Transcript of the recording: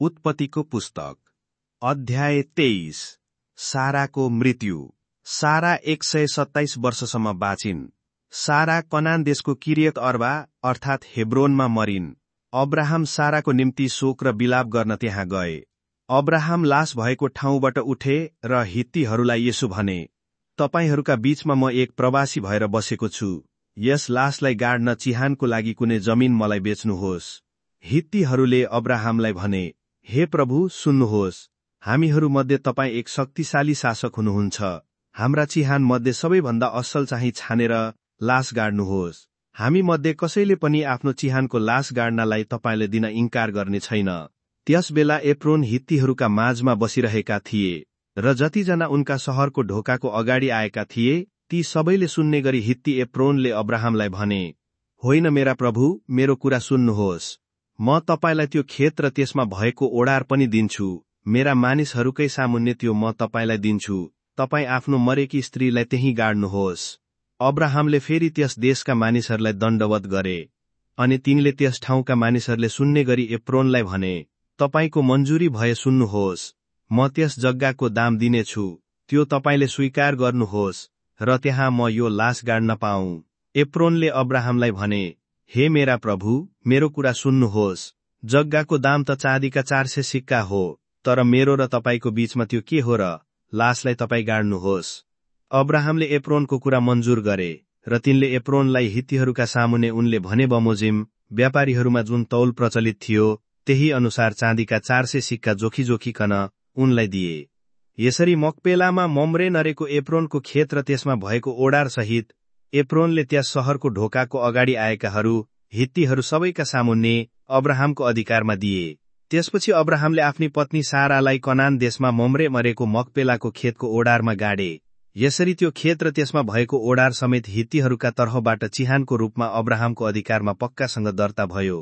उत्पत्तिको पुस्तक अध्याय तेइस साराको मृत्यु। सारा एक सय सत्ताइस वर्षसम्म बाँचिन्। सारा कनान देशको किरियत अर्बा अर्थात् हेब्रोनमा मरिन्। अब्राहम साराको निम्ति शोक र विलाप गर्न त्यहाँ गए। अब्राहम लास भएको ठाउँबाट उठे र हित्तीहरूलाई यसो भने तपाईँहरूका बीचमा म एक प्रवासी भएर बसेको छु। यस लासलाई गाड्न चिहानको लागि कुनै जमिन मलाई बेच्नुहोस्। हित्तीहरूले अब्राहमलाई भने हे प्रभु सुन्नुहोस्। हामीहरूमध्ये तपाईँ एक शक्तिशाली शासक हुनुहुन्छ। हाम्रा चिहान मध्ये सबैभन्दा असल चाहिँ छानेर लास गाड्नुहोस्। हामी मध्ये कसैले पनि आफ्नो चिहानको लास गाड्नलाई तपाईँले दिन इन्कार गर्ने छैन। त्यस बेला एप्रोन हित्तीहरूका माझमा बसिरहेका थिए र जतिजना उनका सहरको ढोकाको अगाडि आएका थिए ती सबैले सुन्ने गरी हित्ती एप्रोनले अब्राहमलाई भने होइन मेरा प्रभु मेरो कुरा सुन्नुहोस्। म तपाईँलाई त्यो खेत र त्यसमा भएको ओडार पनि दिन्छु। मेरा मानिसहरूकै सामुन्ने त्यो म तपाईँलाई दिन्छु। तपाईँ आफ्नो मरेकी स्त्रीलाई त्यही गाड्नुहोस्। अब्राहमले फेरि त्यस देशका मानिसहरूलाई दण्डवत गरे अनि तिनले त्यस ठाउँका मानिसहरूले सुन्ने गरी एप्रोनलाई भने तपाईँको मन्जुरी भए सुन्नुहोस्। म त्यस जग्गाको दाम दिनेछु। त्यो तपाईँले स्वीकार गर्नुहोस् र त्यहाँ म यो लास गाड्न पाऊँ। एप्रोनले अब्राहमलाई भने हे मेरा प्रभु मेरो कुरा सुन्नुहोस्। जग्गाको दाम त चाँदीका चार सय सिक्का हो तर मेरो र तपाईँको बीचमा त्यो के हो र लासलाई तपाईँ गाड्नुहोस्। अब्राहमले एप्रोनको कुरा मन्जुर गरे र तिनले एप्रोनलाई हित्तीहरूका सामुने उनले भने बमोजिम व्यापारीहरूमा जुन तौल प्रचलित थियो त्यही अनुसार चाँदीका चार सय सिक्का जोखी जोखिकन उनलाई दिए। यसरी मकपेलामा मम्रे नरेको एप्रोनको खेत र त्यसमा भएको ओडार सहित एप्रोनले त्यस सहरको ढोकाको अगाडि आएकाहरू हित्तीहरू सबैका सामुन्ने अब्राहमको अधिकारमा दिए। त्यसपछि अब्राहमले आफ्नी पत्नी सारालाई कनान देशमा मम्रे मरेको मकपेलाको खेतको ओडारमा गाडे। यसरी त्यो खेत र त्यसमा भएको ओडार समेत हित्तीहरूका तर्फबाट चिहानको रूपमा अब्राहमको अधिकारमा पक्कासँग दर्ता भयो।